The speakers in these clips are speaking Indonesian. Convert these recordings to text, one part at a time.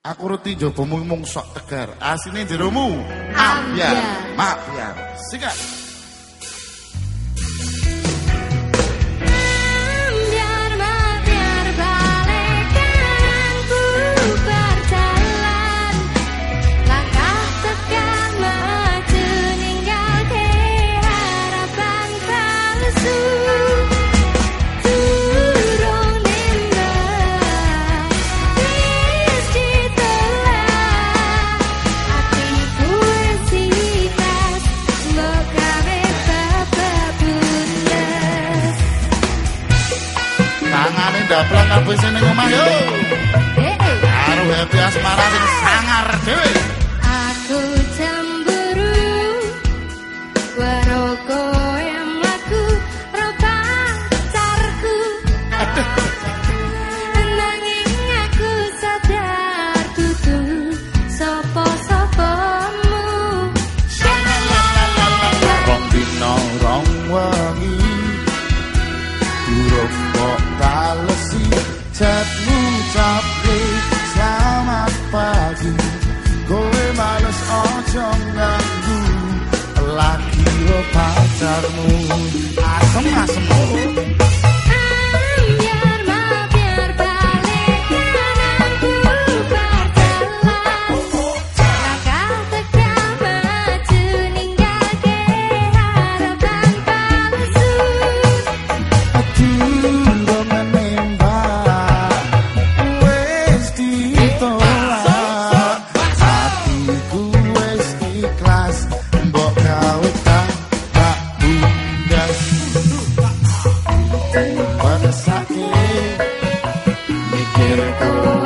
Aku reti jobomu mung sok tegar. Asine jeromu ambyar. Mabyar. Sikat. Tangane ndaplang kabeh sing ning omah yo. Karo happy asmara sing sangar dhewe. Pacarmu. Asem asem. Thank you.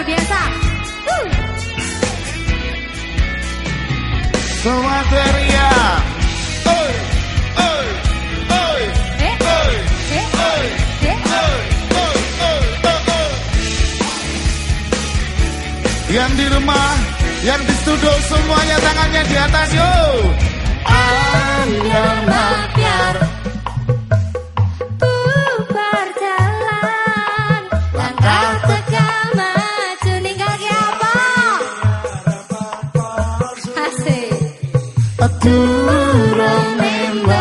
Luar biasa. Uh. Oi, oi, oi Eh, Oi, eh, oi, eh. oi, oi, oi, oi, oi. Yang di rumah, yang di studio semuanya tangannya di atas yo. Biar mabiar Tu rame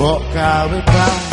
boca with pride.